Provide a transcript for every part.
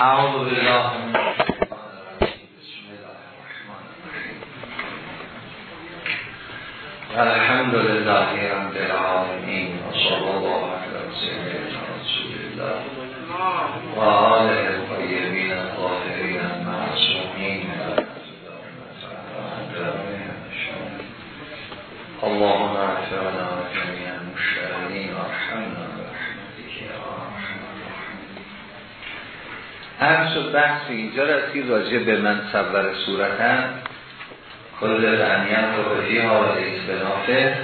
أعوذ بالله من الحمد لله رب العالمين وصلى الله على سيدنا رسول الله وآله الطيبين الطاهرين المعصومين اللهم اغفر لنا هر شد بحث اینجا رسید راجع به من صبر صورتن کل غنیم رو به فیها و لیس بنافه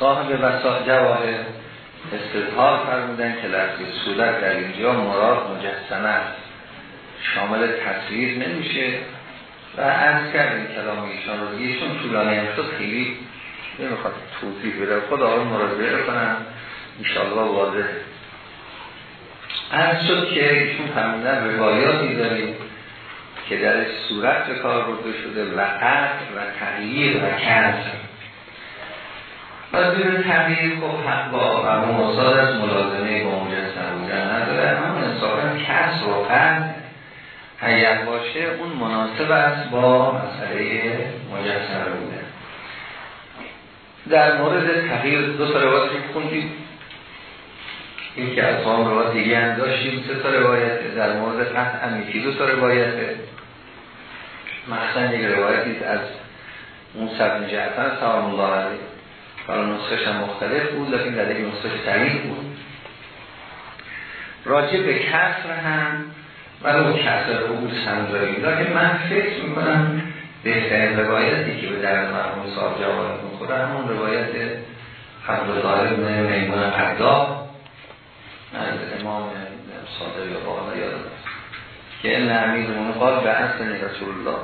صاحب وسا جواهر استظهار فرمودن که لفظ صورت در اینجا مراد مجسمه است. شامل تصویر نمیشه و از کردیم کلام ایشان رو. چون طولانی هم شد خیلی نمی‌خواد توضیح بده. خود آقای مراجعه کنم. انشاءالله واضح. از شد که ایشون فرمودن روایاتی داریم که در صورت به کار برده شده و قطع و تغییر و کسر و دور تغییر خب حق با و مصاد از ملازمه با مجسم بودن نداره. اما انصافا کسر و قطع اگر باشه اون مناسب است با مسئله مجسم بودن در مورد تغییر دو تا روایت خوندیم. این که از هم روایت دیگه هم داشتیم سه تا روایت در مورد قطع امیتی دو تا روایت مثلا یک روایتی از اون سبن جعفر سلام الله علیه. حالا نسخش هم مختلف بود لیکن در یک نسخش صحیح بود. راجع به کسر هم و اون کسر رو هم داریم لیکن من فکر می‌کنم بهترین روایتی که به در مرحوم صاحب جواب می‌خوره همون روایت عبدالله ابن میمون قداب از امام صادق یا بالا یادم که این امیر قال به اصل رسول الله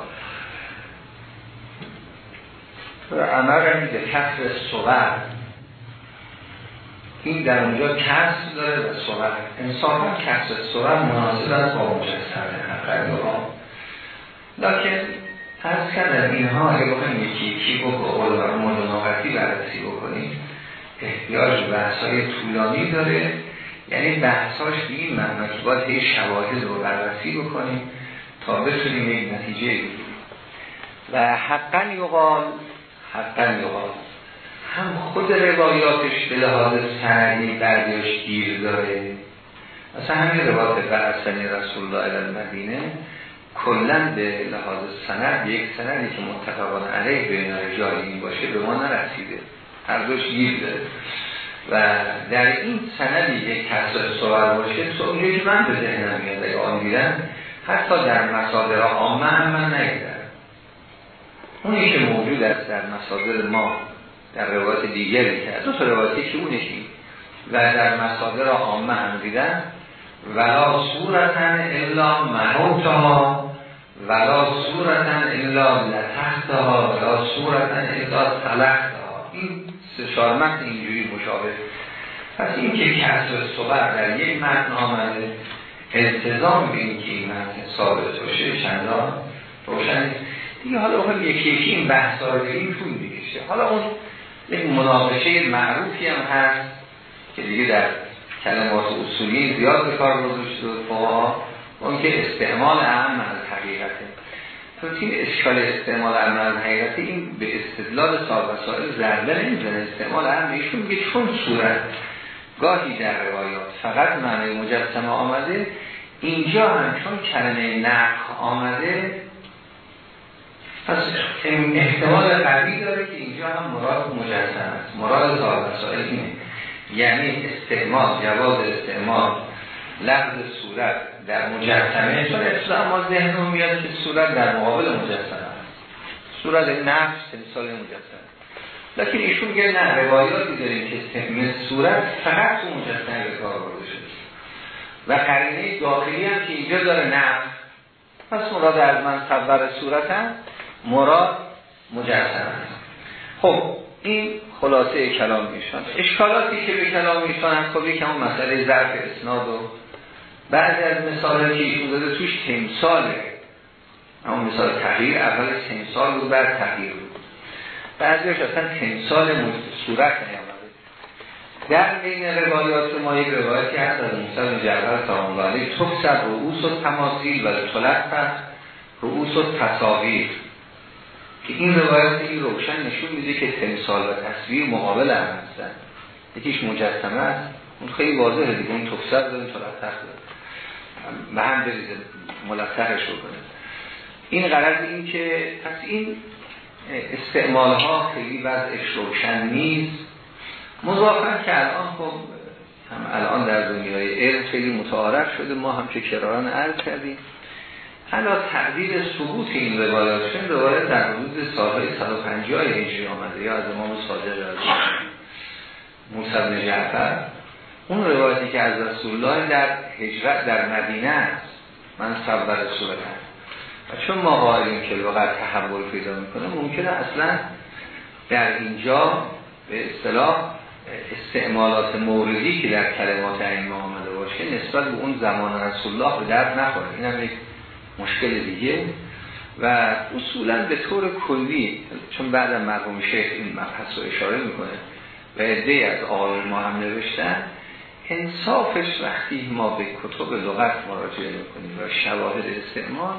و امر به کسر صور این در اونجا کسر داره و صور انصافا کسر صور مناسب است با مجسم حقیقی ها لیکن از کردن اینها اگه بخوایم یکی یکی بکنیم و مدناقتی بررسی بکنیم احتیاج به بحثای طولانی داره. یعنی بحثاش به این معنی که باید هی شواهد رو بررسی بکنیم تا بتونیم یک نتیجه و حقا یقال حقا یقال. هم خود روایاتش به لحاظ سنگی بردیاش گیر داره. مثلا همین روایات برسنی رسول الله المدینه کلا به لحاظ سند یک سندی که متفقان علیه بین رجالی باشه به ما نرسیده. هر دوش گیر داره. و در این سندی یک کسر صور باشه تو اونجایی که من به ذهنم میاد اگه آن دیدم حتی در مصادر عامه هم من نگیدم. اونی که موجود است در مصادر ما در روایت دیگری که دو تا روایتی که اونشی و در مصادر عامه هم دیدن ولا صورتن الا محوتها ولا صورتن الا لتحتها ولا صورتن الا تلختها این سشارمت اینجوری مشابه. پس این که کسر صبر در یک متن آمده التزام به این که این متن ثابت باشه چندان روشن دیگه حالا اون یکی یکی این بحث ها رو این طول حالا اون یک مناقشه معروفی هم هست که دیگه در کلمات اصولی زیاد به کار برده شده. فقها اون که استعمال اهم از حقیقته. تو این اشکال استعمال اهم از حقیقته این به استدلال صاحب وسائل ضربه نمی‌زنه. استعمال اهم ایشون میگه چون صورت. گاهی در روایات فقط معنی مجسمه آمده. اینجا هم چون کلمه نقل آمده پس احتمال قوی داره که اینجا هم مراد مجسم است. مراد صاحب وسائل اینه. یعنی استعمال جواز استعمال. لفظ صورت در مجسمه چون اصلا ما ذهنمون میاد که صورت در مقابل مجسمه صورت نفس تمثال مجسمه. لیکن ایشون میگه نه روایاتی داریم که مثل صورت فقط تو مجسمه به کار برده شده. و قرینه داخلی هم که اینجا داره نفس. پس مراد از من خبر صورت هم مراد مجسمه خب این خلاصه کلام ایشان. اشکالاتی که به کلام ایشان هم خب یکم مسئله ظرف اسناد و بعضی از مثال که ایشون داده توش تمثاله. اما مثال تغییر اول تمثال بود بعد تغییر بود. بعضیش اصلا تمثال صورت نیامده. در بین روایات ما یک روایتی هست از موسی جعفر سلام الله تفسر رؤوس و تماثیل و تلقف رؤوس و تصاویر که این روایت این روشن نشون میده که تمثال و تصویر مقابل هم هستن. یکیش مجسمه است. اون خیلی واضحه دیگه. اون تفسر داریم تلقف داریم به هم بریزه ملطفش بکنه این قرار این که پس این استعمال ها خیلی وضعش روشن نیست. مضافن که الان خب هم الان در دنیای علم خیلی متعارف شده ما هم که کراران عرض کردیم. حالا تقدیر ثبوت این روایات شد روایت در حدود سالهای 150 هجری آمده یا از امام صادق از موسی جعفر. اون روایتی که از رسول الله در هجرت در مدینه است. من صبر صورت و چون ما قائلیم که وقت تحول پیدا می‌کنه ممکنه اصلا در اینجا به اصطلاح استعمالات موردی که در کلمات این آمده باشه نسبت به اون زمان رسول الله به درد نخوره. این هم یک مشکل دیگه. و اصولا به طور کلی چون بعد مرحوم شیخ این مبحث رو اشاره می‌کنه و عده از آقای ما هم نوشتن انصافش وقتی ما به کتب لغت مراجعه می‌کنیم و شواهد استعمال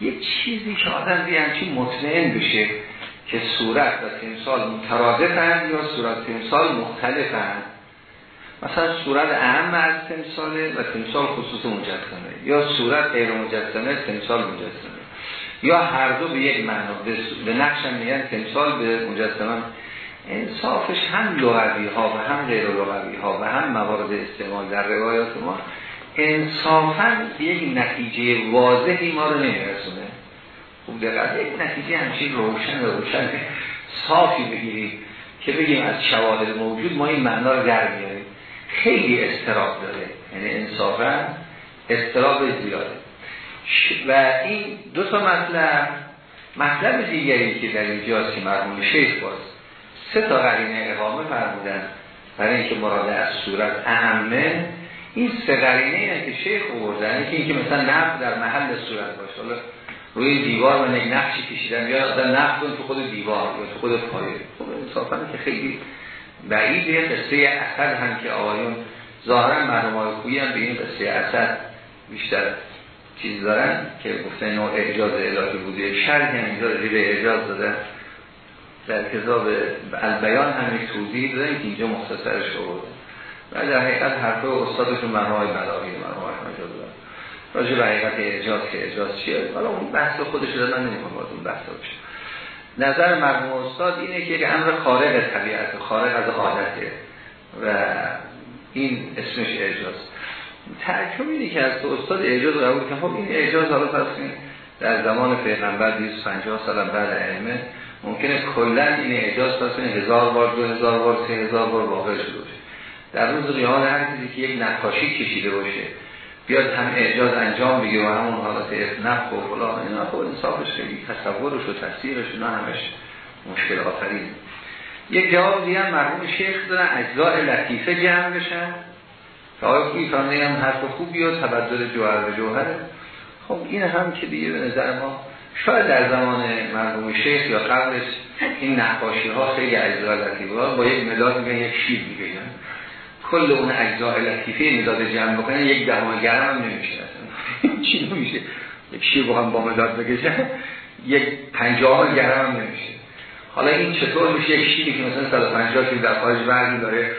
یک چیزی که آدم بیانچی مطمئن بشه که صورت و تمثال مترادفن یا صورت تمثال مختلفن مثلا صورت اهم از تمثاله و تمثال خصوص مجسمه یا صورت غیر مجسمه تمثال مجسمه. یا هر دو به یک معنا به نقش میگن تمثال به مجسمه انصافش هم لغوی ها و هم غیر لغوی ها و هم موارد استعمال در روایات ما انصافا یک نتیجه واضحی ما رو نمیرسونه. خوب دقیقه یک نتیجه همچین روشن روشن صافی بگیریم که بگیم از شواهد موجود ما این معنا رو در بیاریم خیلی استراب داره. یعنی انصافا استراب زیاده. و این دو تا مطلب مطلب دیگری که در اینجاست که مرمون شیخ باز سه تا قرینه اقامه فرمودن. برای اینکه مراد از صورت اهمه این سه قرینه اینه که شیخ آوردن که اینکه مثلا نفت در محل صورت باشه. حالا روی دیوار من یک نقشی کشیدن یا در نفت تو خود دیوار یا تو خود پایه. خب انصافا که خیلی بعیده. قصه اصد هم که آقایون ظاهرا مردم های هم به این قصه اصد بیشتر چیز دارن که گفته نوع اجاز الهی بوده. شرح هم اینجا به اجاز دادن. در کتاب البیان هم یک توضیح دادن که اینجا مختصرش رو و در حقیقت حرف استادشون مرمای بلاغی احمد دادن راجع به حقیقت اجاز که اجاز چیه؟ حالا اون بحث خودش رو من نمی‌خوام باید اون بحث بشه نظر مرموم استاد اینه که امر خارق طبیعت خارق از عادته و این اسمش اجاز تحکم اینه که از استاد اجاز قبول که خب این اجاز حالا پس در زمان پیغمبر 250 سال بعد علمه ممکنه کلا این اعجاز پس هزار بار دو هزار بار سه هزار بار واقع شده باشه. در روز قیامت هر کسی که یک نقاشی کشیده باشه بیاد هم اعجاز انجام بگیره و همون حالت نفق و فلان اینا. خب انصافش خیلی تصورش و تفسیرش اینا همش مشکل آفرین. یک جواب دیگه هم مرحوم شیخ دارن اجزاء لطیفه جمع بشن. که آقای خوبی هم حرف خوبی و تبدل جوهر و جوهره. خب این هم که دیگه به نظر ما شاید در زمان مرحوم شیخ یا قبلش این نقاشی ها خیلی اجزاء لطیفه با یک مداد میگن یک شیر میگن کل اون اجزاء لطیفه مداد جمع بکنن یک دهم گرم هم نمیشه. چی نمیشه؟ یک شیر هم با مداد بگشن یک پنجاه گرم هم نمیشه. حالا این چطور میشه؟ یک شیری که مثلا 150 کیلو در خارج برمی داره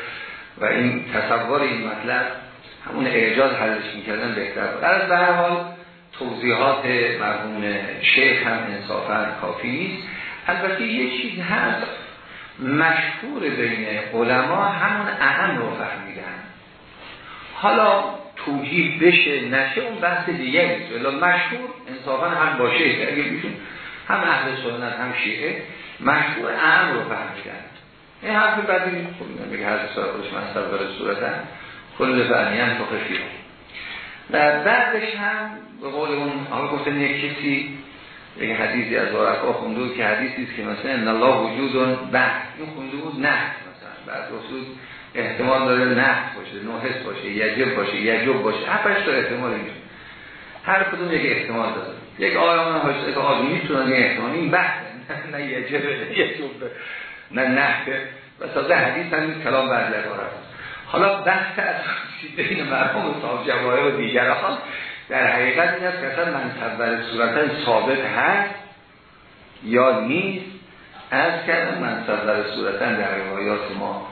و این تصور این مطلب همون اعجاز حلش می‌کردن بهتر در به هر حال توضیحات مرحوم شیخ هم انصافا کافی نیست البته یه چیز هست مشهور بین علما همون اهم رو فهمیدن. حالا توجیه بشه نشه اون بحث دیگه نیست ولی مشهور انصافا هم باشه اگه بیشون هم اهل سنت هم شیعه مشهور اهم رو فهمیدن. این حرف بعدی خب میگه هر سال خودش مصدر برای صورتن کل فهمیان تو خفیه و بعدش هم به قول اون آقا گفتن یک کسی یک حدیثی از ورقا خونده که حدیثی است که مثلا ان الله وجود بعد این خونده بود نه مثلا. بعد رسول احتمال داره نه باشه نوحس باشه یجب باشه یجب باشه. هفتش تا احتمال اینجا. هر کدوم یک احتمال داره. یک آیان هاشته که آدمی می‌تونن یک احتمال این بحث نه یجب یجب نه نه و تازه حدیث هم کلام بر لبارت حالا بحث از بین مرحوم صاحب جواهر و دیگران در حقیقت این است که اصلا منصور صورتا ثابت هست یا نیست؟ از کردن منصور صورتا در روایات ما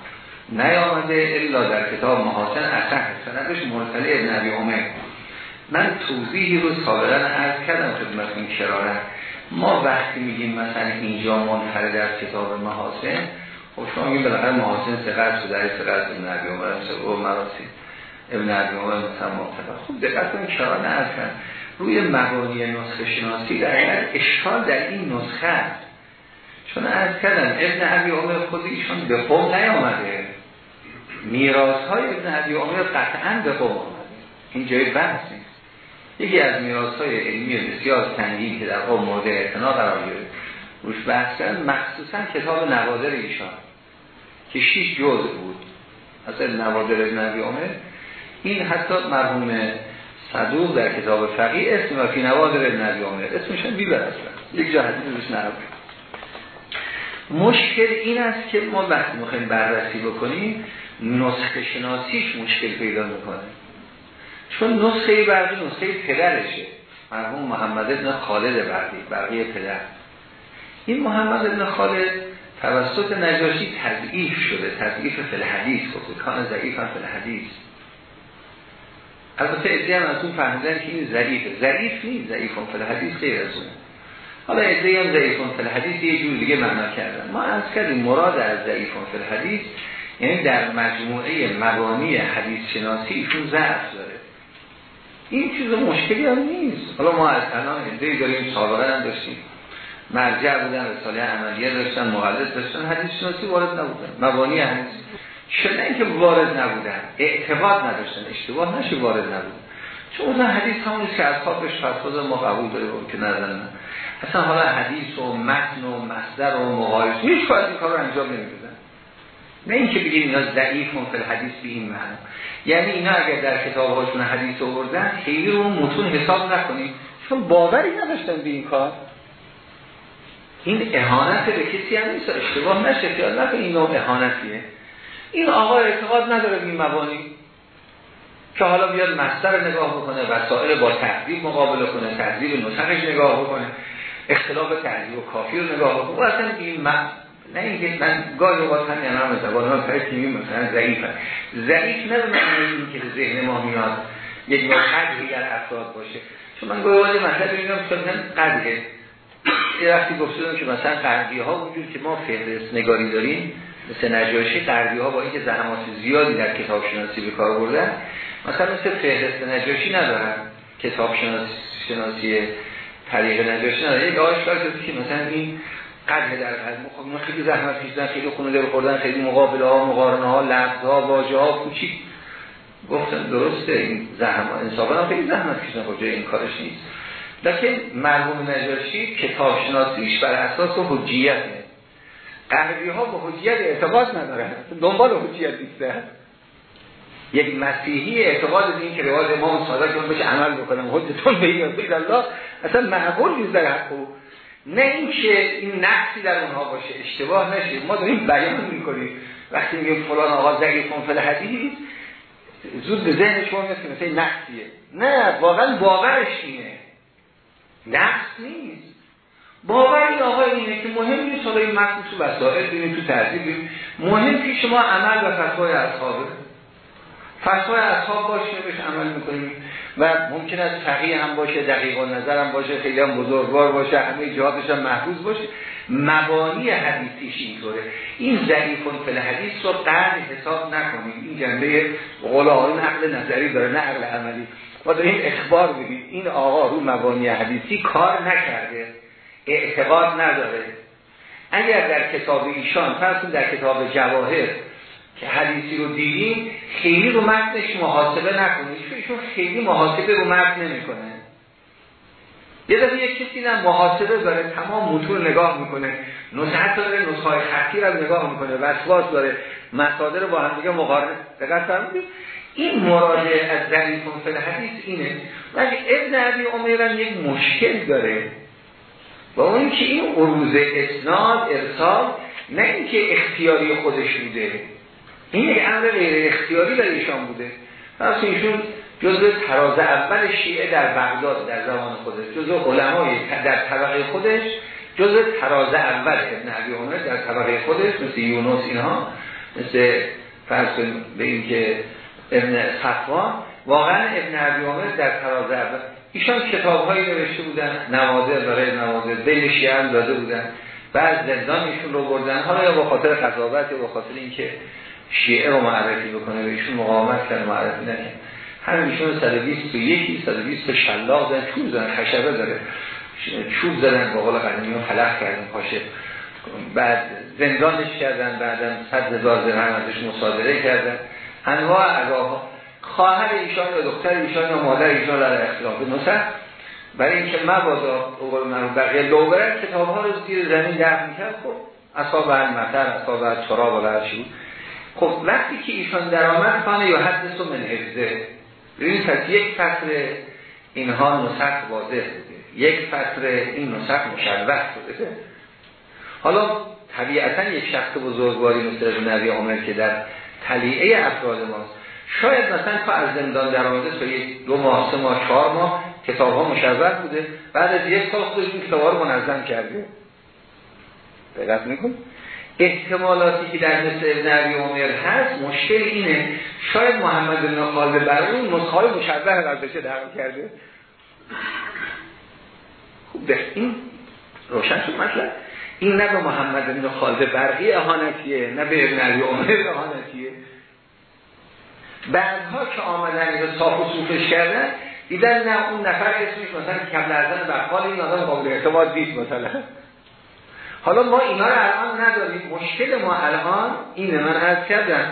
نیامده الا در کتاب محاسن اصح سندش مرسله ابن عبی عمر. من توضیحی رو سابقا عرض کردم خدمت این شراره ما وقتی میگیم مثلا اینجا منفرد در کتاب محاسن خب شما میگیم بالاخره محاسن سقط شده در سقط ابن عبی عمر و مراسی ابن عبی عمر مثلا خوب دقت کنید عرض کرد روی مبانی نسخه شناسی در اشکال در این نسخه چون از کردم ابن عبی عمر خود ایشان به قوم نیامده. میراث های ابن عبی عمر قطعا به قوم آمده. این جای بحث نیست. یکی از میراث های علمی بسیار سنگین که در قوم مورد اعتنا قرار گرفت روش بحث کردن مخصوصا کتاب نوادر ایشان. که شیش جزء بود. اصلا نوادر ابن عمر. این حتی مرحوم صدوق در کتاب فقیه اسم و فی نوادر ابن عمر. اسمش هم بیبر اصلا یک جا حدیث نرفت مشکل این است که ما وقتی می‌خوایم بررسی بکنیم نسخه شناسیش مشکل پیدا می‌کنه. چون نسخه برقی نسخه پدرشه. مرحوم محمد ابن خالد برقی برقی پدر. این محمد ابن خالد توسط نجاشی تضعیف شده تضعیف فل حدیث گفته کان ضعیف هم فل حدیث البته ادعی هم از اون فهمیدن که این ضعیفه ضعیف نیست ضعیف هم فل حدیث غیر از اونه حالا ادعی هم ضعیف هم فل حدیث یه جور دیگه معنا کردن. ما از کردیم مراد از ضعیف هم فل حدیث یعنی در مجموعه مبانی حدیث شناسی ایشون ضعف داره. این چیز مشکلی هم نیست. حالا ما از الان ادعی داریم سابقه هم داشتیم. مرجع بودن رساله عملیه داشتن مقلد داشتن حدیث شناسی وارد نبودن. مبانی حدیث. چرا اینکه وارد نبودن اعتقاد نداشتن اشتباه نشه وارد نبودن. چون اون حدیث همونی که اصحابش فتوا ما قبول داره که نزدن اصلا حالا حدیث و متن و مصدر و مقایسه هیچ کار این کار رو انجام نمی‌دادن. نه اینکه بگیم اینا ضعیف فل حدیث به این معنی یعنی اینا اگر در کتاب هاشون حدیث آوردن خیلی رو متون حساب نکنیم. چون باوری نداشتن به این کار. این اهانت به کسی هم نیست. اشتباه نشه خیال نکنه این نوع اهانتیه. این آقا اعتقاد نداره به این مبانی که حالا بیاد مستر نگاه بکنه وسائل با تحضیب مقابله کنه تحضیب نسخش نگاه بکنه اختلاف تحضیب و کافی رو نگاه بکنه. و اصلا این نه اینکه من گاهی اوقات هم یعنی هم زبان ها فرق کنیم مثلا ضعیف هست ضعیف نه به معنی که ذهن ما میاد یک نوع قدری در افراد باشه. چون من گاهی اوقات مثلا ببینم مثلا قدره. یه وقتی گفتم که مثلا قردی ها وجود که ما فهرست نگاری داریم مثل نجاشی قردی ها با اینکه زحمات زیادی در کتاب شناسی به کار بردن مثلا مثل فهرست نجاشی ندارن. کتاب شناسی, شناسی طریق نجاشی ندارن. یک آشکار که مثلا این قدر در قلب خب خیلی زحمت کشیدن خیلی خونه دل خوردن خیلی مقابله ها مقارنه ها لفظ ها واژه ها کوچیک. گفتن درسته این زحمت انصافا خیلی زحمت کشیدن خب جای این کارش نیست. لیکن مرحوم نجاشی کتاب شناسیش بر اساس حجیته قهری ها به حجیت اعتقاد ندارن. دنبال حجیت نیستن. یک مسیحی اعتقاد این که روایت امام صادق کنه بشه عمل بکنم. حجتون به این الله اصلا معقول نیست در حق نه اینکه این نقصی در اونها باشه اشتباه نشه. ما داریم بیان می‌کنیم. وقتی میگیم فلان آقا زگی فل حدیث زود به ذهن شما میاد که مثل نقصیه. نه واقعا باورش اینه. نقص نیست. باور این آقا اینه که مهم نیست حالا این متن تو وسائل ببینیم تو ترتیب مهم پیش ما عمل و فتوای اصحابه. فتوای اصحاب باشه بهش عمل می‌کنیم. و ممکن است فقیه هم باشه دقیق نظر هم باشه خیلی هم بزرگوار باشه همه جهاتش هم محفوظ باشه. مبانی حدیثیش اینطوره. این ضعیفون فل حدیث رو قرد حساب نکنیم این جنبه قول آقایون عقل نظری داره نه عقل عملی. ما داریم اخبار بگیم این آقا رو مبانی حدیثی کار نکرده. اعتقاد نداره. اگر در کتاب ایشان فرض در کتاب جواهر که حدیثی رو دیدیم خیلی رو متنش محاسبه نکنید. چون خیلی محاسبه رو متن نمی‌کنه یه دفعه یک کسی نه محاسبه داره تمام متون نگاه می‌کنه. نسخه داره نسخه خطی رو نگاه می‌کنه وسواس داره. مصادر با هم دیگه مقارنه. دقت فرمودید؟ این مراد از ضعیف فل حدیث اینه. ولی ابن عبی عمیرم یک مشکل داره. با اون که این عروض اسناد ارسال نه اینکه اختیاری خودش بوده. این یک امر غیر اختیاری در ایشان بوده. پس ایشون جزء تراز اول شیعه در بغداد در زمان خودش جزء علمای در طبقه خودش جزء تراز اول ابن عبی در طبقه خودش مثل یونس اینها مثل فرض به این که ابن صفوان. واقعا ابن عبی در تراز اول ایشان کتاب هایی نوشته بودن نوازه برای نوازه بین شیعه هم داده بودن بعد زندانشون رو بردن. حالا یا با خاطر قضاوت یا با خاطر اینکه شیعه رو معرفی بکنه به ایشون مقاومت کرد معرفی نکنه همین ایشون 121 120 شلاق زدن چوب زدن خشبه داره. چوب زدن با قول قدیمی رو خلق کردن پاشه. بعد زندانش کردن بعدا صد هزار درهم ازش مصادره کردن. انواع عذاب خواهر ایشان یا دختر ایشان یا مادر ایشان در اختلاف نصر برای اینکه مبادا قول من بقیه لو برن کتاب ها رو زیر زمین دفن کرد خب اصاب المطر اصاب چرا و هرچی خب وقتی که ایشان درآمد خانه یا حدث من حفظه. ببینید پس یک فصل اینها نسخ واضح بوده. یک فصل این نسخ مشوه بوده. حالا طبیعتا یک شخص بزرگواری مثل نبی عمر که در تلیعه افراد ماست شاید مثلا تا از زندان در آمده تا یک دو ماه سه ماه چهار ماه کتاب ها مشوه بوده. بعد از یک سال خودش این کتاب ها رو منظم کرده. دقت میکن احتمالاتی که در مثل ابن عبی عمر هست مشکل اینه. شاید محمد بن خالد برای اون نسخه مشبه بشه در کرده. خوب ده. روشن شد مثلا این نه به محمد بن خالد برقی اهانتیه نه به ابن عبی عمر اهانتیه. بعدها که آمدن به صاف و صوفش کردن دیدن نه اون نفر اسمش مثلا کبل ازن بقال این آدم قابل اعتماد دید مثلا. حالا ما اینا رو الان نداریم. مشکل ما الان اینه. من عرض کردم.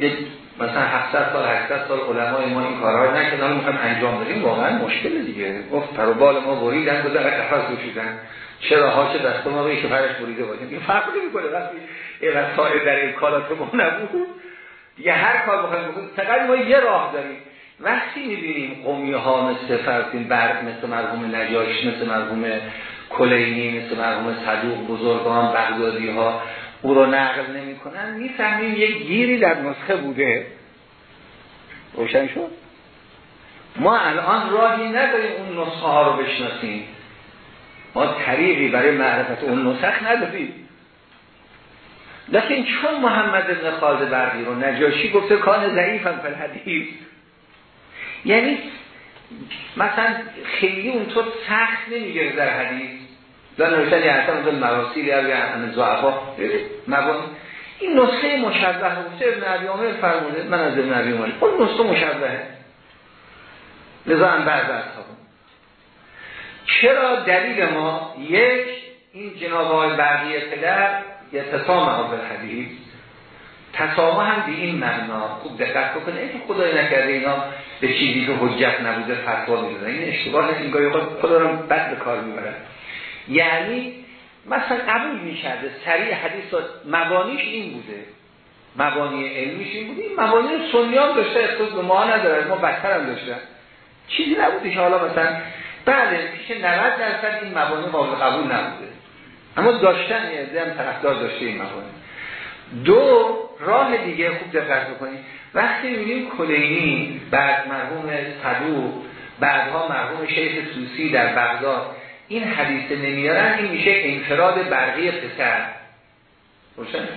یک مثلا 700 سال 800 سال علمای ما این کارها رو نکردن. می‌خوام انجام بدیم. واقعا مشکل دیگه. گفت پروبال ما بریدن گذر قفس گشودن چرا ها چه دست ما به که فرش بریده باشیم؟ این فرق نمی‌کنه. وقتی این در امکانات ما نبود. دیگه هر کار بخوایم بکنیم. فقط ما یه راه داریم. وقتی می‌بینیم قومی ها مثل فرقین برق مثل مرحوم نجاش مثل مرحوم کلینی مثل مرحوم صدوق بزرگان بغدادی ها او رو نقل نمی کنن می‌فهمیم یک گیری در نسخه بوده. روشن شد؟ ما الان راهی نداریم اون نسخه ها رو بشناسیم. ما طریقی برای معرفت اون نسخ نداریم. لیکن چون محمد ابن خالد برقی رو نجاشی گفته کان ضعیف هم حدیث یعنی مثلا خیلی اونطور سخت نمیگه در حدیث. در نوشتن یه حسن اون مراسیل یا همه زعفا مبانی این نسخه مشبه گفته ابن عبی عمر فرموده؟ من از ابن عبی عمر اون نسخه مشبهه لذا هم بعض از چرا دلیل ما؟ یک این جناب های برقی پدر یه تسامه ها حدیث. تسامه هم به این معنا. خوب دقت بکنه. این خدای نکرده اینا به چیزی که حجت نبوده فتوا می‌دونن این اشتباه نیست. این گاهی خدا رو بد به کار می‌برن. یعنی مثلا قبول می‌کرده. سریع حدیث مبانیش این بوده. مبانی علمیش این بوده. این مبانی سنی هم داشته. اختصاص به ما نداره. ما بدتر هم داشته. چیزی نبوده که حالا مثلا بله پیش 90 درصد این مبانی قابل قبول نبوده. اما داشتن یه هم طرفدار داشته این مبانی. دو راه دیگه خوب دقت بکنید وقتی می‌بینیم کلینی بعد مرحوم صدوق بعدها مرحوم شیخ سوسی در بغداد این حدیث نمیارن این میشه انفراد برقی پسر. روشن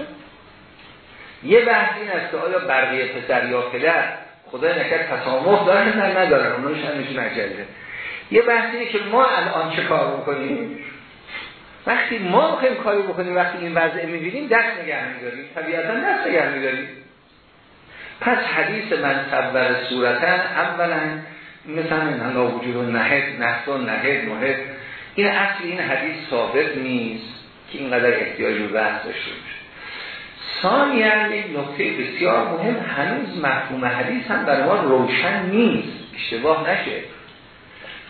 یه بحث این است که آیا برقی پسر یا پدر خدا نکرد تسامح دارن نه ندارن؟ اونوش هم میشه یه بحث اینه که ما الان چه کار بکنیم وقتی ما بخوایم کاری بکنیم وقتی این وضع می‌بینیم دست نگه میداریم. طبیعتا دست نگه میداریم. پس حدیث من صبر صورتا اولا مثلا این وجود نهد نهد محد این اصل این حدیث ثابت نیست که اینقدر احتیاج و بحث داشته باشه. ثانیا یک نکته بسیار مهم هنوز مفهوم حدیث هم برای ما روشن نیست اشتباه نشه.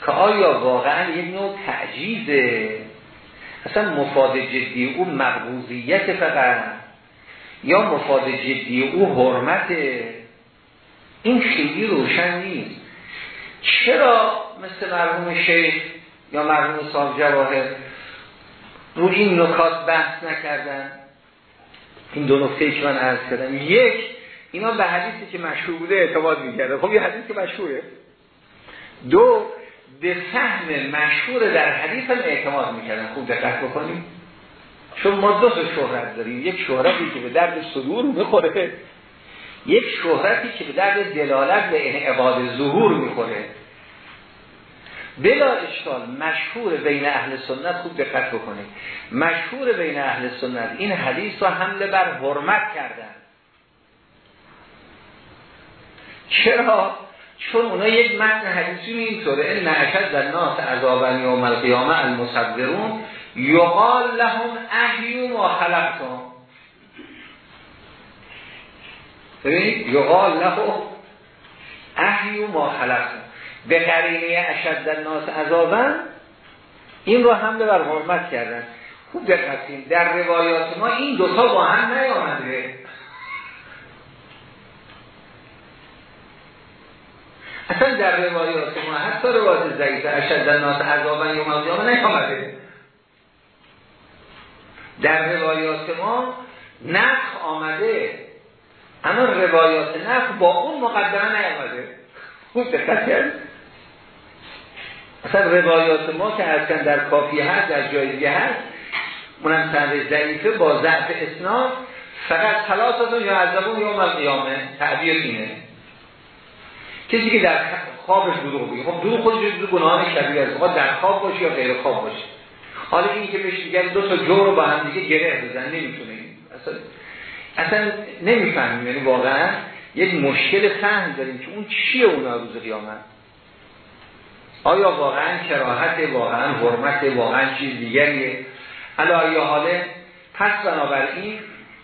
که آیا واقعا یک نوع تعجیزه اصلا مفاد جدی او مقبوضیت فقط. یا مفاد جدی او حرمت این خیلی روشن نیست. چرا مثل مرحوم شیخ یا مرحوم صاحب جواهر رو این نکات بحث نکردن؟ این دو نکته که من عرض کردم. یک اینا به حدیثی که مشهور بوده اعتماد می‌کرده. خب یه حدیث که مشهوره. دو به فهم مشهور در حدیث هم اعتماد می‌کردن. خوب دقت بکنیم. چون ما دو شهرت داریم. یک شهرتی که به درد صدور می‌خوره یک شهرتی که به درد دلالت به انعقاد ظهور می‌خوره. بلا اشکال مشهور بین اهل سنت خوب دقت بکنید مشهور بین اهل سنت این حدیث را حمله بر حرمت کردن. چرا؟ چون اونا یک متن حدیثی اینطوره این نعشد در ناس عذابن یوم القیامه المصدرون یقال لهم احیو ما خلقتم ببینید یقال لهم احیو ما خلقتم به قرینه اشد الناس عذابن این رو هم بر حرمت کردن. خوب دقتیم در روایات ما این دوتا با هم نیامده. اصلا در روایات ما حتی روایات ضعیف اشد الناس عذابن یوم القیامه نیامده. در روایات ما نخ آمده. اما روایات نخ با اون مقدمه نیامده. خوب دقت کرد؟ اصلا روایات ما که اصلا در کافی هست در جایزی هست اونم سند ضعیفه با ضعف اسناد فقط ثلاثتون یا عذبون یا قیامه تعبیر اینه. کسی که در خوابش دروغ بگه خب دروغ خودش جزو گناهان کبیر است در خواب باشه یا غیر خواب باشه. حالا این که بهش دیگر دو تا جو رو با هم دیگه گره بزن نمی‌تونه اصلا اصلا نمی‌فهمیم. یعنی واقعا یک مشکل فهم داریم که اون چیه اونا روز قیامت. آیا واقعا کراهت واقعا حرمت واقعا چیز دیگریه؟ حالا یا حاله پس بنابراین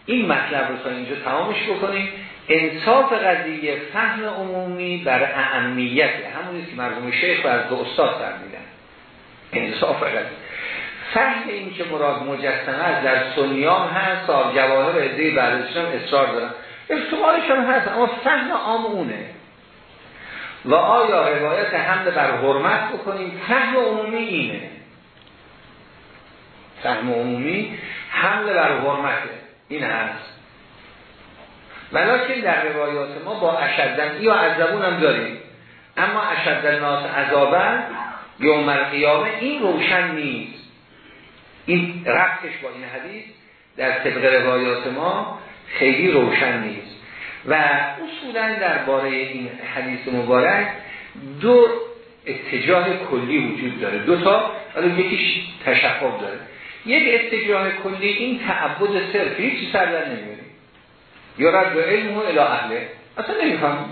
این مطلب رو تا اینجا تمامش بکنیم. انصاف قضیه فهم عمومی بر اهمیت همونی که مرحوم شیخ و از دو استاد فرمیدن انصاف قضیه. فهم این که مراد مجسمه از در سنیام هست تا جواهر عده بعدشون هم اصرار دارن. احتمالش هم هست اما فهم عام اونه. و آیا روایت حمل بر حرمت بکنیم؟ فهم عمومی اینه. فهم عمومی حمل بر حرمته. این هست. ولیکن در روایات ما با اشدن یا عذبون هم داریم. اما اشدن ناس عذابن یوم القیامه این روشن نیست. این رفتش با این حدیث در طبق روایات ما خیلی روشن نیست. و اصولا درباره این حدیث مبارک دو اتجاه کلی وجود داره. دو تا یکیش تشفف داره. یک اتجاه کلی این تعبد صرفی هیچی سر در یا رد علم و اله اهله. اصلا نمیفهم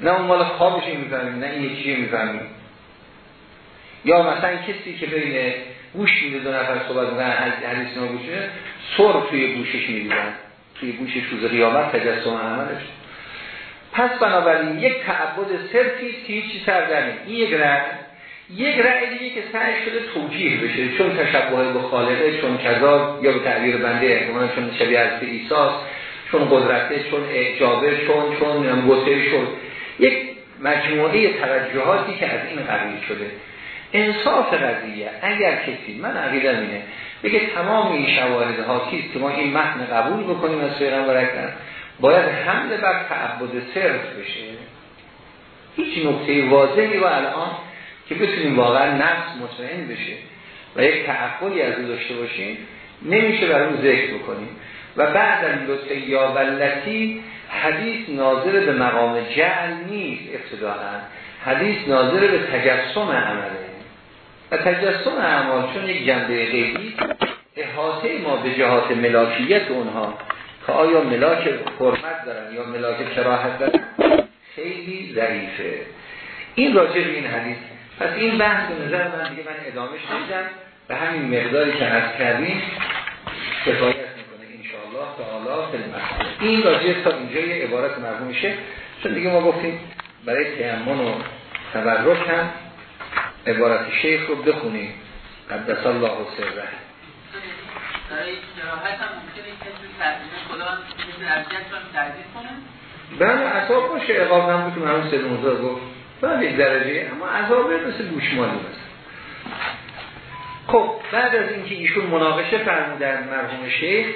نه اون مال خوابش می‌فهمیم نه این یکی می‌فهمیم یا مثلا کسی که بین گوش میده دو نفر صحبت می‌کنن حدیث ما گوشه سر توی گوشش می‌دیدن توی گوشش روز قیامت تجسم عملش. پس بنابراین یک تعبد صرفی که هیچی سر این یک رأی یک رأی دیگه که سعی شده توجیه بشه چون تشبه به خالقه چون کذا یا به تعبیر بنده احتمالا چون شبیه از ایساس چون قدرته چون اعجابه چون چون گسری شد. یک مجموعه توجهاتی که از این قبیل شده. انصاف قضیه اگر کسی من عقیدم اینه بگه تمام این شواهد ها کیست که ما این متن قبول بکنیم از پیغمبر اکرم باید حمل بر تعبد صرف بشه. هیچ نکته واضحی و الان که بتونیم واقعا نفس مطمئن بشه و یک تعقلی از او داشته باشیم نمیشه بر اون ذکر بکنیم. و بعد از لطفه یا ولتی حدیث ناظر به مقام جعل نیست ابتداعا حدیث ناظر به تجسم عمله. و تجسم اعمال چون یک جنبه غیبی احاطه ما به جهات ملاکیت اونها که آیا ملاک حرمت دارن یا ملاک کراهت دارن خیلی ضعیفه. این راجع به این حدیث پس این بحث به نظر من دیگه من ادامهش نمیدم به همین مقداری که از کردیم کفایت می‌کنه انشاءالله تعالی فیلم این راجع تا اینجا یه عبارت مرحوم میشه چون دیگه ما گفتیم برای تیمون و تبرک هم عبارت شیخ رو بخونیم. قدس الله و سره بله اصاب باشه. اقام هم بود که مرمون سید موزار گفت. بله یک درجه اما عذاب مثل گوشمالی مثل خب بعد از اینکه ایشون مناقشه فرمودن مرحوم شیخ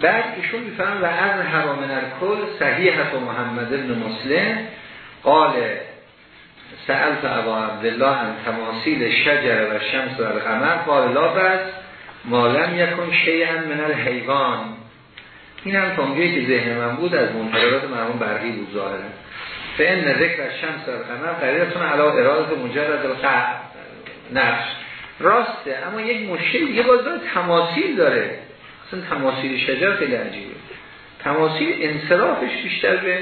بعد ایشون میفهم و از حرامن کل صحیح و محمد ابن مسلم. قال سألت ابا عبدالله ان تماثیل شجر و شمس و القمر. قال لا بس مالم یکن شیئا من الحیوان. این هم تنگیه که ذهن من بود از منتظرات مرمون برقی بود ظاهره فان ذکر شمس و القمر قریبتون علا اراده مجرد نفس راسته اما یک مشکل یه باز داره تماثیل داره. اصلا تماثیل شجر خیلی عجیبه. تماثیل انصرافش بیشتر به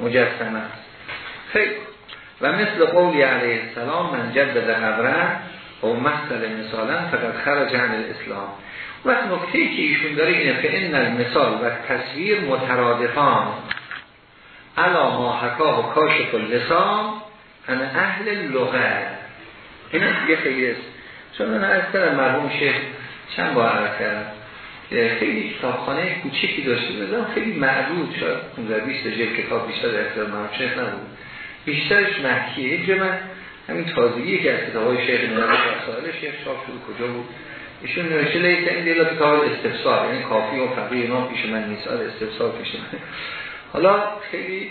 مجسمه است. خیلی. و مثل قولی علیه السلام من جدد قبره و مثل مثالا فقط خرج عن الاسلام. و نکته که ایشون داره اینه که این مثال و تصویر مترادفان. علا ما حکا و کاشف اللسان ان اهل لغه این دیگه خیلی است. چون من از کردم مرحوم شیخ چند بار عرض کردم خیلی کتابخانه کوچیکی داشته بودم خیلی معدود شاید 15 20 جلد کتاب بیشتر در اختیار مرحوم شیخ نبود. بیشترش مکیه. اینجا من همین تازگی که از کتاب های شیخ نمیدن رسائل شیخ چاپ شد کجا بود؟ ایشون نوشته لیت این دیلا کتاب استفسار یعنی کافی و فقیه نام پیش من نیست. آره استفسار پیش من. حالا خیلی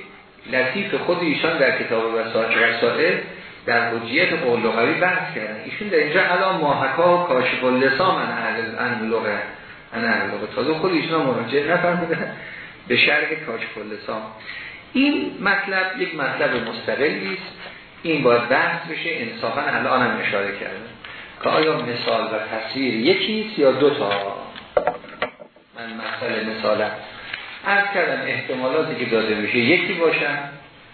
لطیف خود ایشان در کتاب رسائل در حجیت قول لغوی بحث کردن. ایشون در اینجا الان ماحکا و کاشف لسا من اهل لغه من اهل تازه خود ایشون مراجعه نفرمودن به شرح کاشف لسا این مطلب یک مطلب مستقلی است. این باید بحث بشه. انصافا الان هم اشاره کرده که آیا مثال و تصویر یکیست یا دو تا من مثال مثالم. از کردم احتمالاتی که داده میشه یکی باشن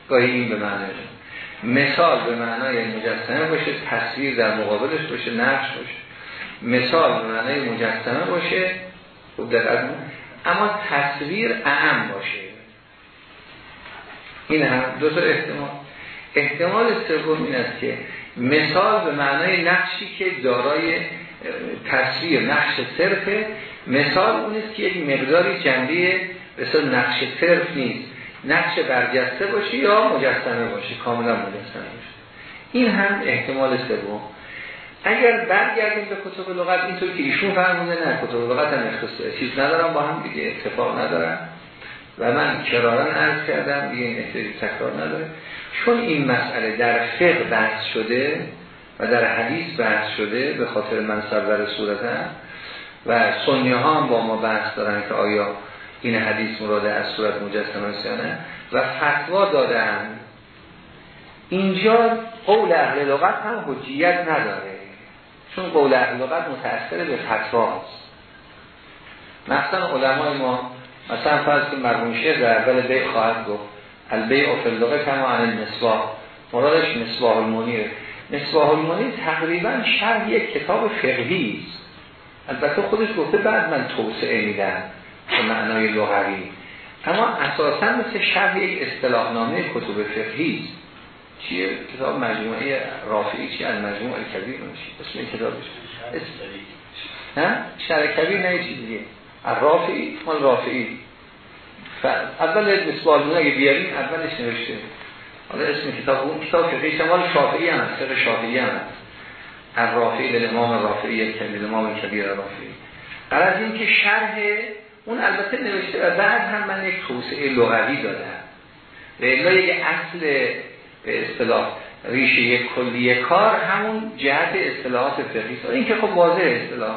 گاهی این به معنی مثال به معنای مجسمه باشه تصویر در مقابلش باشه نقش باشه. مثال به معنای مجسمه باشه خوب دقت اما تصویر اهم باشه. این هم دو تا احتمال. احتمال سوم این است که مثال به معنای نقشی که دارای تصویر نقش صرفه مثال اون است که یک مقداری جنبه مثل نقش صرف نیست. نقش برجسته باشه یا مجسمه باشه کاملا مجسمه باشه این هم احتمال سوم. اگر برگردیم به کتب لغت اینطور که ایشون فرمونه نه کتب لغت هم اختصاص چیز ندارم با هم دیگه اتفاق ندارم و من کرارن عرض کردم دیگه این احتیاج تکرار نداره. چون این مسئله در فقه بحث شده و در حدیث بحث شده به خاطر منصب هم و سنی ها هم با ما بحث دارن که آیا این حدیث مراد از صورت مجسمه نه؟ و فتوا دادن. اینجا قول اهل لغت هم حجیت نداره. چون قول اهل لغت متأثر به فتواست مثلا علمای ما مثلا فرض که مرمون در اول بیع خواهد گفت البیع و فلقه کما عن المصباح مرادش مصباح المنیر مصباح المنیر تقریبا شرح یک کتاب فقهی است. البته خودش گفته بعد من توسعه میدم. به معنای لغوی. اما اساسا مثل شرح یک اصطلاح نامه کتب فقهی. است چیه؟ کتاب مجموعه رافعی چی؟ از مجموعه کبیر نمیشه اسم این کتابش نه شرح کبیر نه چیز دیگه. رافعی؟ مال رافعی. اول مثل اگه بیاریم اولش نوشته. حالا اسم کتاب اون کتاب فقهی مال شافعی هم هست فقه شافعی هم هست. الرافعی للامام رافعی کبیر امام کبیر رافعی. قرار این که شرح اون البته نوشته و بعد هم من یک توسعه لغوی دادم. و یک اصل به اصطلاح ریشه یک کلیه کار همون جهت اصطلاحات فقهی است. این که خب واضح اصطلاح.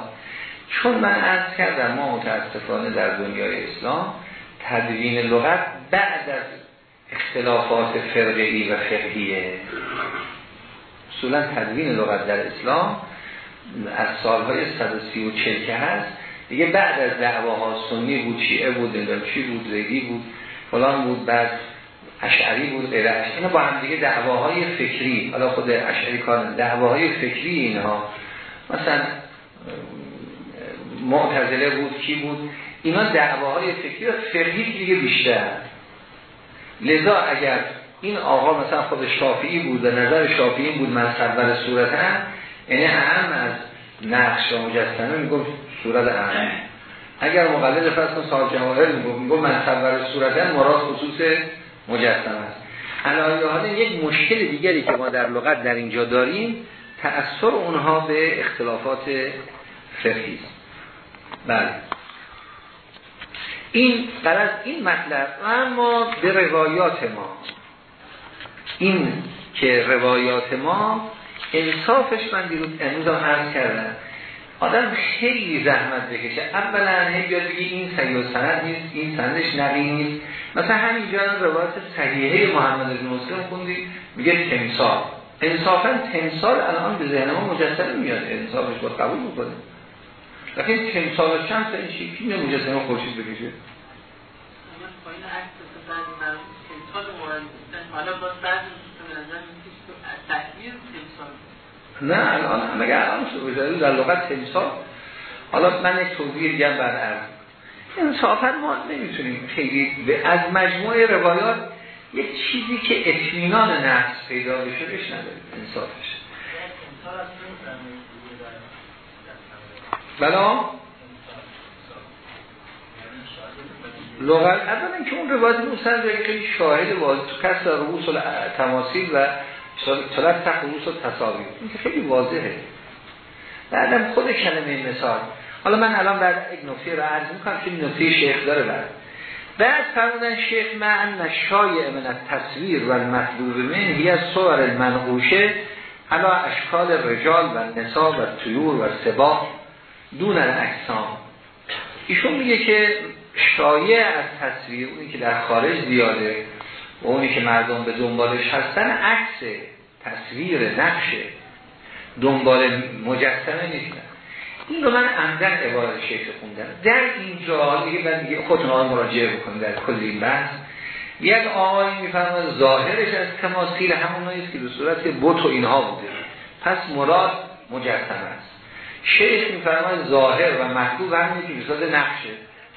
چون من عرض کردم ما متاسفانه در دنیای اسلام تدوین لغت بعد از اختلافات فرقی و فقهیه. اصولا تدوین لغت در اسلام از سالهای 130 و 40 که هست دیگه بعد از دعواها سنی بود شیعه بود چی بود زیدی بود فلان بود بعد اشعری بود غیر اینا با هم دیگه دعواهای فکری. حالا خود اشعری کار دعواهای فکری اینها. مثلا معتزله بود کی بود؟ اینا دعواهای فکری و فقهی دیگه بیشتر. لذا اگر این آقا مثلا خود شافعی بود و نظر شافعی بود من سرور صورت هم یعنی اهم از نقش و مجسمه می‌گفت صورت اهم اگر مقلد کن صاحب جواهر می‌گفت من سرور صورت هم مراد خصوص مجسمه است. حالا یک مشکل دیگری که ما در لغت در اینجا داریم تأثیر اونها به اختلافات فقهی بله. این از این مطلب اما به روایات ما. این که روایات ما انصافش من دیروز امروز هم عرض کردم. آدم خیلی زحمت بکشه. اولا هی بیاد بگی این صحیح و سند نیست این سندش نقی نیست. مثلا همینجا روایت صحیحه محمد بن مسلم خوندی میگه تمثال. انصافا تمثال الان به ذهن ما مجسمه میاد. انصافش با قبول می‌کنه. لیکن تمثال چند تا این شکلی میاد مجسمه خورشید بکشه. حالا باز نه الان مگه الان شده؟ در لغت تمثال حالا من یک توضیح دیگه بر عرض انصافا ما نمی‌تونیم خیلی از مجموعه روایات یک چیزی که اطمینان نفس پیدا بشه بهش نداریم. انصافش. بلا لغت اولا که اون روایت موسن خیلی شاهد واضح تو کسر روس و تماثیل و طلب روس و تصاویر. خیلی واضحه. بعدم خود کلمه مثال. حالا من الان بعد یک نکته رو عرض می‌کنم که نکته شیخ داره بعد. بعد فرمودن شیخ معن شایع من تصویر و مطلوب من هی از صور المنقوشه علا اشکال رجال و نسا و طیور و سبا دون الاکسام ایشون میگه که شایع از تصویر اونی که در خارج زیاده و اونی که مردم به دنبالش هستن عکس تصویر نقشه دنبال مجسمه نیستن. این رو من عمدن عبارت شیخ خوندم. در اینجا دیگه خودتون آن مراجعه بکنید در کل این بحث. یک آقایی میفرماد ظاهرش از تماثیل همون است که به صورت بوت و اینها بوده. پس مراد مجسمه است. شیخ میفرماد ظاهر و محبوب همونی که به صورت نقشه.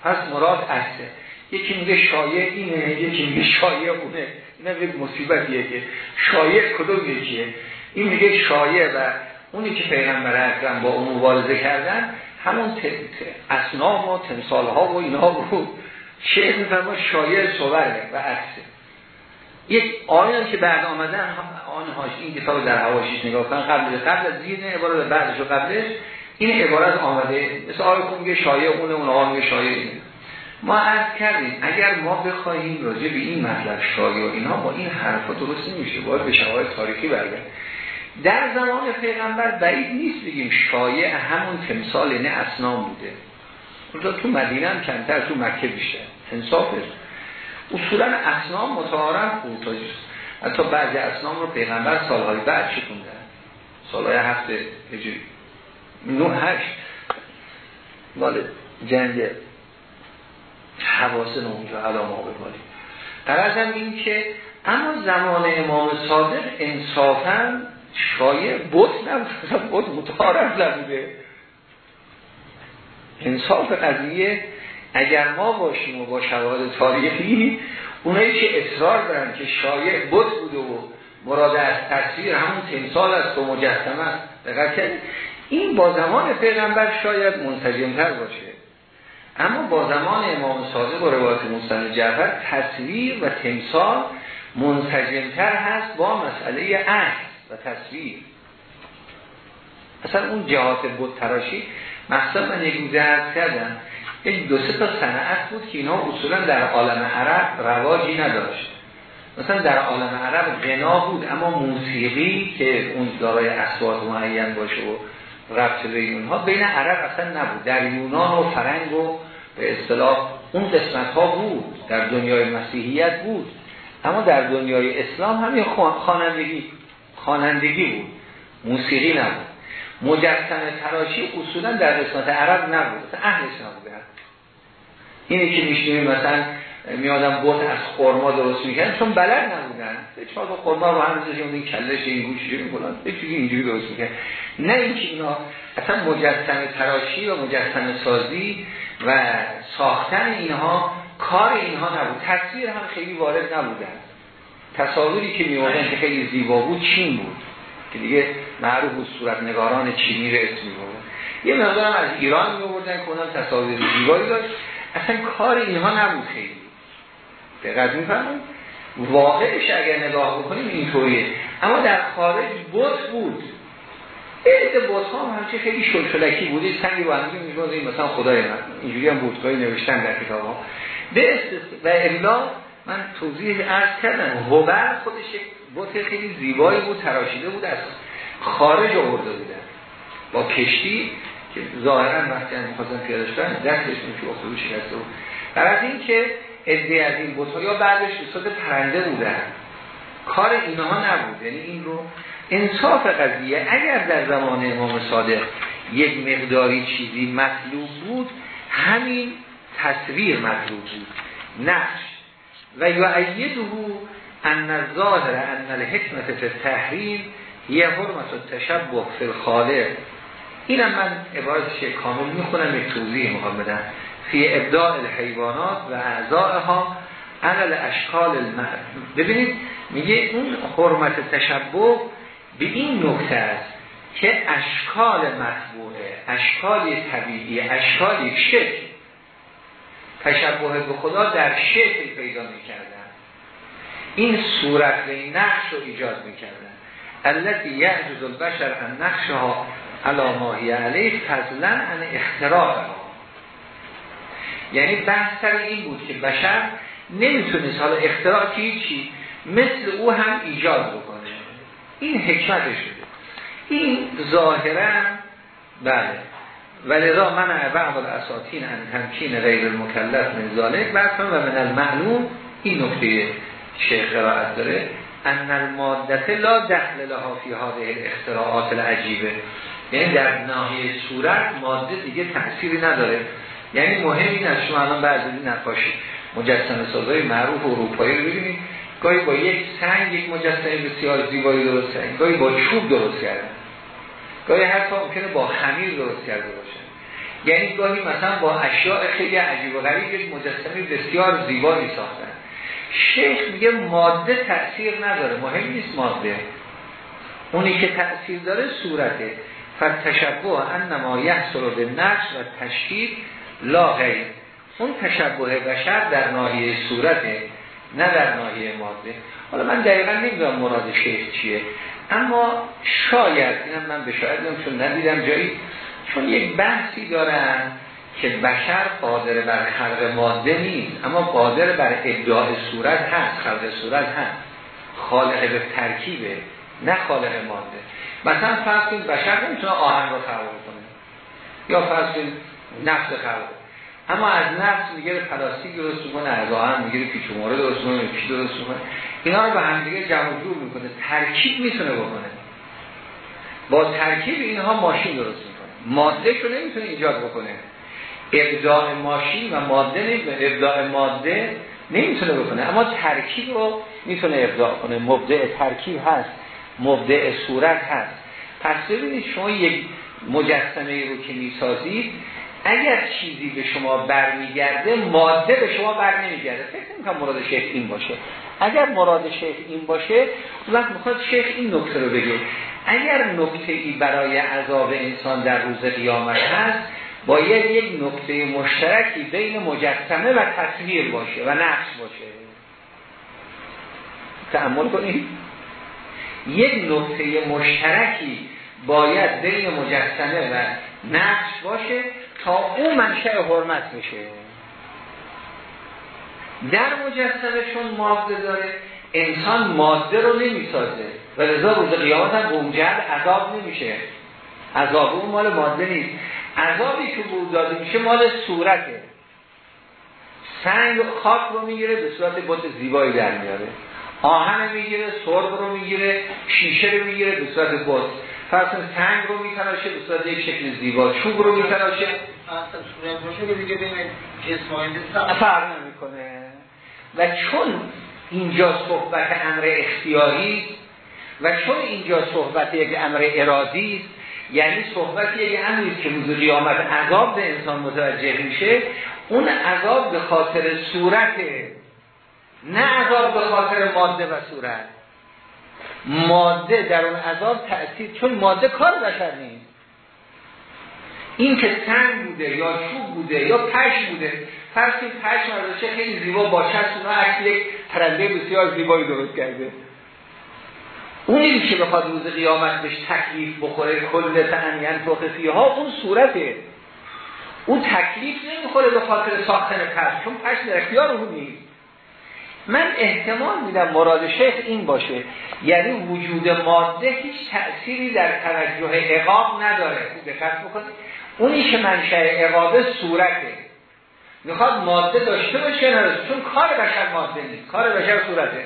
پس مراد عکسه. یکی میگه شایع اینه یکی میگه شایع اونه. این یک مصیبتیه که شایع کدوم یکیه؟ این میگه شایع و اونی که پیغمبر اکرم با اون مبارزه کردن همون اسنام و تمثال ها و اینا بود شعر میفرما شایع صوره و عکسه. یک آیان که بعد آمدن آنهاش این کتاب در هواشیش نگاه کنن قبل قبل از زیر عبارت بعدش و قبلش این عبارت آمده. مثل آیه که میگه شایع اونه اون آقا شایع اینه ما عرض کردیم اگر ما بخواهیم راجع به این مطلب شایع و اینا با این حرفا درست نمیشه. باید به شواهد تاریخی برگرد در زمان پیغمبر بعید نیست بگیم شایع همون تمثال نه اسنام بوده. اونجا تو مدینه هم کمتر تو مکه بیشتر. انصافش اصولا اسنام متعارف بود حتی بعضی اسنام رو پیغمبر سالهای بعد شکوندن سالهای هفته هجری. نه هشت. مال جنگ حواسن اونجا علامه بکنیم قرارم این که اما زمان امام صادق انصافا شایع بود نبود بود متعارف نبوده. انصاف قضیه اگر ما باشیم و با شواهد تاریخی اونایی که اصرار دارن که شایع بود بوده و مراد از تصویر همون تمثال است و مجسمه است. این با زمان پیغمبر شاید منسجمتر باشه. اما با زمان امام صادق و روایت مستند جعفر تصویر و تمثال منسجمتر هست با مسئله عکس و تصویر. اصلا اون جهات بود تراشی مقصد من یک کردم یک دو سه تا صنعت بود که اینا اصولا در عالم عرب رواجی نداشت. مثلا در عالم عرب غنا بود اما موسیقی که اون دارای اصوات معین باشه و ربط بین اونها بین عرب اصلا نبود. در یونان و فرنگ و به اصطلاح اون قسمت ها بود. در دنیای مسیحیت بود. اما در دنیای اسلام همین خوانندگی خوانندگی بود. موسیقی نبود. مجسم تراشی اصولا در قسمت عرب نبود. اهلش نبودن اینه که میشنیم مثلا میادم بوت از خورما درست می‌کنن چون بلد نبودن. به چهار خورما رو هم زشون این کلش این گوشی رو چیزی اینجوری درست می‌کنن نه اینکه اینا اصلا مجسم تراشی و مجسم سازی و ساختن اینها کار اینها نبود. تصویر هم خیلی وارد نبودن. تصاویری که میوردن که خیلی زیبا بود چین بود. که دیگه معروف بود صورت نگاران چینی رو اسم میبردن یه مقدار از ایران میوردن که اونم تصاویر زیبایی داشت. اصلا کار اینها نبود خیلی. دقت می‌فهمید واقعش اگر نگاه بکنیم اینطوریه. اما در خارج بود بود. عده بوت ها هم همچه خیلی شلشلکی بودی سنگی با همگی میگوز این مثلا خدای من. اینجوری هم بودگاهی نوشتن در کتاب ها به و الا من توضیح عرض کردم. هوبر خودش بوت خیلی زیبایی بود تراشیده بود از خارج آورده بودن. با کشتی که ظاهرا وقتی هم می‌خواستن پیاده شدن دستشون که اخروی شکسته بود. در از ادعای از این بوت یا بعدش به پرنده بودن. کار اینها نبود. یعنی این رو انصاف قضیه اگر در زمان امام صادق یک مقداری چیزی مطلوب بود همین تصویر مطلوب بود. نقش. و یعیده ان الظاهر ان الحکمت فی التحریم یه حرمت و تشبه فی اینم من عبارتش کامل می‌خونم یک توضیح می‌خوام بدم. فی ابداع الحیوانات و اعضائها عمل اشکال المرد. ببینید میگه اون حرمت تشبه به این نکته است که اشکال مطبوعه اشکال طبیعی اشکال شکل. تشبه به خدا در شکل پیدا می‌کردن. این صورت و این نقش رو ایجاد می‌کردن. التي یعجز البشر ان نقشها علا ماهی علیه فضلا ان اختراع یعنی بحث سر این بود که بشر نمی‌تونست حالا اختراع چی مثل او هم ایجاد بکنه. این حکمت شده این ظاهرا بله. ولذا من بعض الاساطین ان تمکین غیر المکلف من ذالک و من المعلوم این نکته شیخ قرائت داره. ان المادت لا دخل لها فی هذه الاختراعات العجیبه. یعنی در ناحیه صورت ماده دیگه تأثیری نداره. یعنی مهم این از شما الان بعضی نقاشی مجسمه سازای معروف اروپایی رو ببینید گاهی با یک سنگ یک مجسمه بسیار زیبایی درست کردن. گاهی با چوب درست کردن. گاهی حتی ممکنه با خمیر درست کرده باشن. یعنی گاهی مثلا با اشیاء خیلی عجیب و غریب یک مجسمه بسیار زیبایی ساختن شیخ میگه ماده تأثیر نداره. مهم نیست ماده. اونی که تأثیر داره صورته. فتشبه انما یحصل به نقش و تشکیل لا غیر اون تشبه بشر در ناحیه صورته نه در ناحیه ماده. حالا من دقیقا نمی‌دونم مراد شیخ چیه. اما شاید اینم من به شاید چون ندیدم جایی چون یک بحثی دارن که بشر قادر بر خلق ماده نیست اما قادر بر ابداع صورت هست خلق صورت هست. خالق به ترکیبه نه خالق ماده. مثلا فرض بشر نمی‌تونه آهن رو خلق کنه. یا فرض نفس خلق. اما از نفس میگه پلاستیک درست می‌کنه از آهن میگه پیچوماره درست می‌کنه چی درست می‌کنه. اینا رو به هم دیگه جمع جور می‌کنه. ترکیب می‌تونه بکنه. با ترکیب اینها ماشین درست می‌کنه. ماده شو نمی‌تونه ایجاد بکنه. ابداع ماشین و ماده نمی‌تونه ابداع ماده نمی‌تونه بکنه. اما ترکیب رو می‌تونه ابداع کنه. مبدع ترکیب هست. مبدع صورت هست. پس ببینید شما یک مجسمه رو که می‌سازید اگر چیزی به شما برمیگرده ماده به شما بر نمیگرده فکر نمی‌کنم مراد شیخ این باشه. اگر مراد شیخ این باشه وقت می‌خواد شیخ این نکته رو بگه. اگر نکته ای برای عذاب انسان در روز قیامت هست باید یک نکته مشترکی بین مجسمه و تصویر باشه و نقش باشه. تعمل کنید. یک نکته مشترکی باید بین مجسمه و نقش باشه. تا اون منشأ حرمت میشه. در مجسمه چون ماده داره. انسان ماده رو نمی‌سازه. و رضا روز قیامت هم بونجل عذاب نمیشه. عذاب اون مال ماده نیست. عذابی که بود داده میشه مال صورته. سنگ خاک رو می‌گیره به صورت بوت زیبایی در میاره. آهن می‌گیره سرب رو می‌گیره شیشه رو می‌گیره به صورت بوت فرض سنگ رو میتراشه به صورت یک شکل زیبا چوب رو میتراشه. فرق نمی‌کنه. و چون اینجا صحبت امر اختیاری و چون اینجا صحبت یک امر ارادی است یعنی صحبت یک امری که روز قیامت عذاب به انسان متوجه میشه اون عذاب به خاطر صورته نه عذاب به خاطر ماده و صورت. ماده در اون عذاب تأثیر چون ماده کار بشر نیست. این که سنگ بوده یا چوب بوده یا پش بوده. فرض کنید پش مرداشه خیلی زیبا باشه اون عکس یک پرنده بسیار زیبایی درست کرده. اونی که بخواد روز قیامت بهش تکلیف بخوره کل تعنین توقفی ها اون صورته. اون تکلیف نمی‌خوره به خاطر ساختن پس چون پس در اختیار اون نیست. من احتمال میدم مراد شیخ این باشه. یعنی وجود ماده هیچ تأثیری در توجه اقاب نداره. دقت بکنید. اونی که منشأ اقابه صورته. می‌خواد ماده داشته باشه نداره چون کار بشر ماده نیست. کار بشر صورته.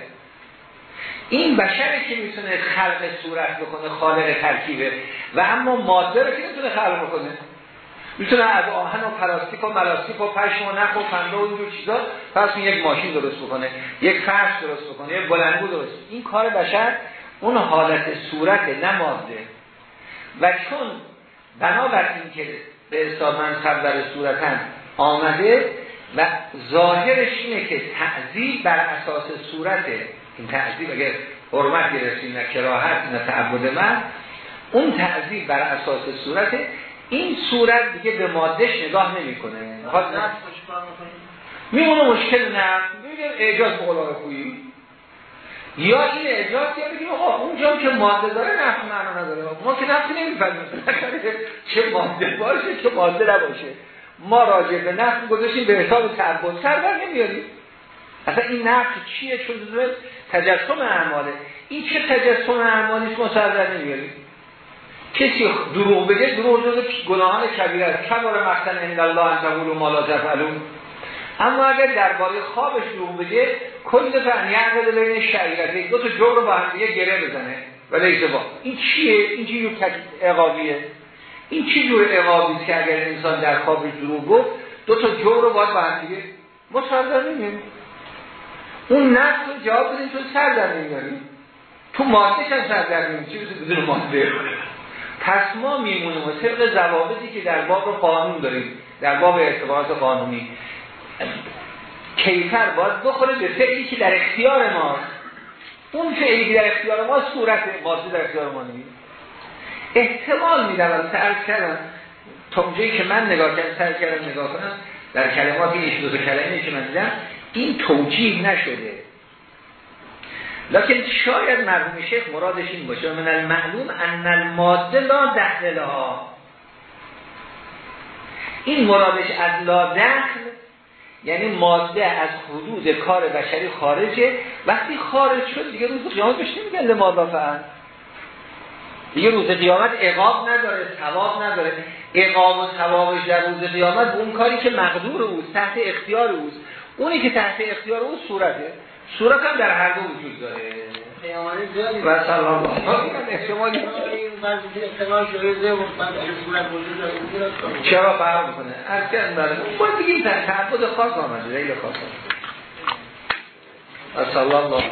این بشری که می‌تونه خلق صورت بکنه خالق ترکیبه. و اما ماده رو که نمی‌تونه خلق بکنه؟ می‌تونه از آهن و پلاستیک و ملاستیک و پشم و نخ و فنده و اینجور چیزا پس یک ماشین درست بکنه یک فرش درست بکنه یک بلنگو درست این کار بشر اون حالت صورت نه ماده. و چون بنابر این که به اصطلاح من در صورتن آمده و ظاهرش اینه که تعذیب بر اساس صورته این تعذیب اگر حرمت گرفتیم نه کراهت نه تعبد من اون تعذیب بر اساس صورته این صورت دیگه به مادهش نگاه نمی‌کنه. میمونه مشکل نه ببینیم اعجاز بقول خویی یا این اعجاز یا بگیم آقا اونجا که ماده داره نفت معنا نداره. ما که نفت نمی‌فهمیم. چه ماده باشه چه ماده نباشه. ما راجع به نفت گذاشتیم به حساب سر بر نمیاریم اصلا این نفت چیه؟ چون تجسم اعماله. این چه تجسم اعمالی است ما سر در نمیاریم کسی دروغ بگه دروغ جز گناهان کبیره است. کبار مقتن عند الله ان تقولوا ما لا تفعلون. اما اگر درباره خوابش دروغ بگه کل فن یعقد بین شعیرته. دو تا جور رو با هم دیگه گره بزنه ولی با. این چیه؟ این چی جور عقابیه؟ این چی جور عقابی که اگر انسان در خوابش دروغ گفت دو تا جور رو باید با هم دیگه اون نفس رو جواب بدیم تو سر در نمیاریم تو ماده هم سر در نمیاریم چی بدون ماده. پس ما میمونیم و طبق ضوابطی که در باب قانون داریم در باب ارتباط قانونی. کیفر باید بخوره به فعلی که در اختیار ما اون فعلی که در اختیار ما صورت ماده در اختیار ما نیست. احتمال میدم سر کردم. تا که من نگاه کردم سر کردم نگاه کنم در کلمات این دو کلمه که من دیدم این توجیه نشده. لکن شاید مرحوم شیخ مرادش این باشه. من المعلوم ان الماده لا دخل ها. این مرادش از لا دخل یعنی ماده از حدود کار بشری خارجه. وقتی خارج شد دیگه روز قیامت بهش نمیگن لماذا فعل. دیگه روز قیامت اقاب نداره ثواب نداره. اقام و ثوابش در روز قیامت به اون کاری که مقدور اوست تحت اختیار اوست. اونی که تحت اختیار او صورته. صورت هم در هر دو وجود داره. و سلام. چرا فرق می‌کنه؟ از که برای باید دیگه این تعبد خاص آمده ریل خاص. و سلام الله.